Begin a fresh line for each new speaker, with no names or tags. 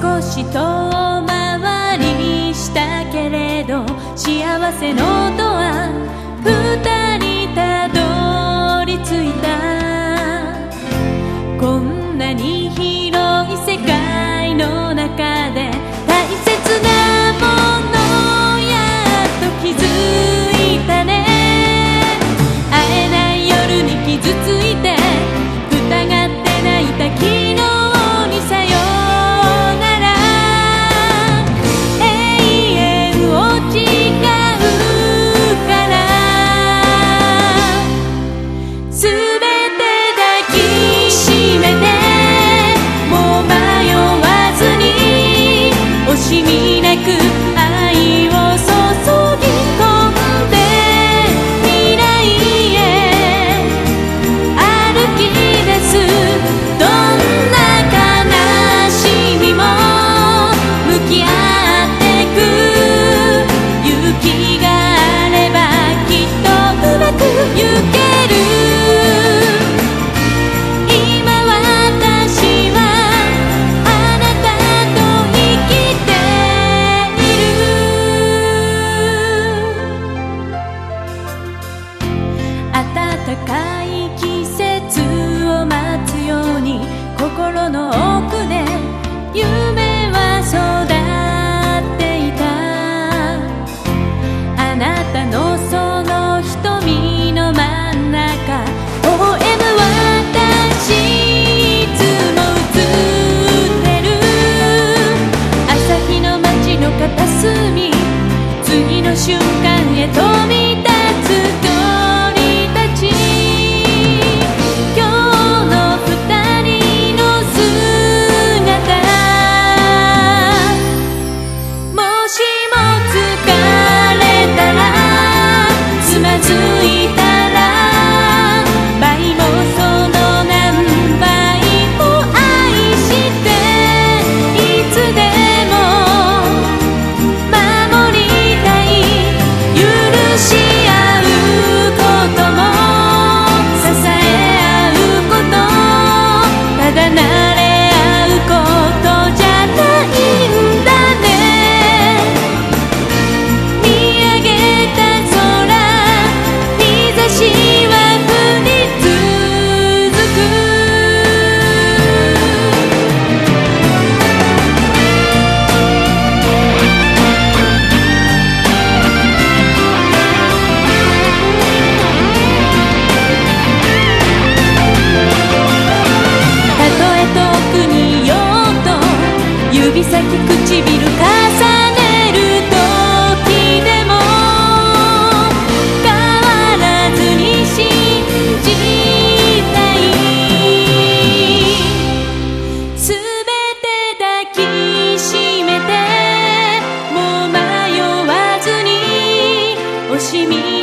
少し遠回りしたけれど幸せの音は二人高い季節を待つように心の奥で夢は育っていたあなたのその瞳の真ん中微笑む私いつも映ってる朝日の街の片隅次の瞬間指先唇重ねる時でも変わらずに信じたい。全て抱きしめてもう迷わずに惜しみ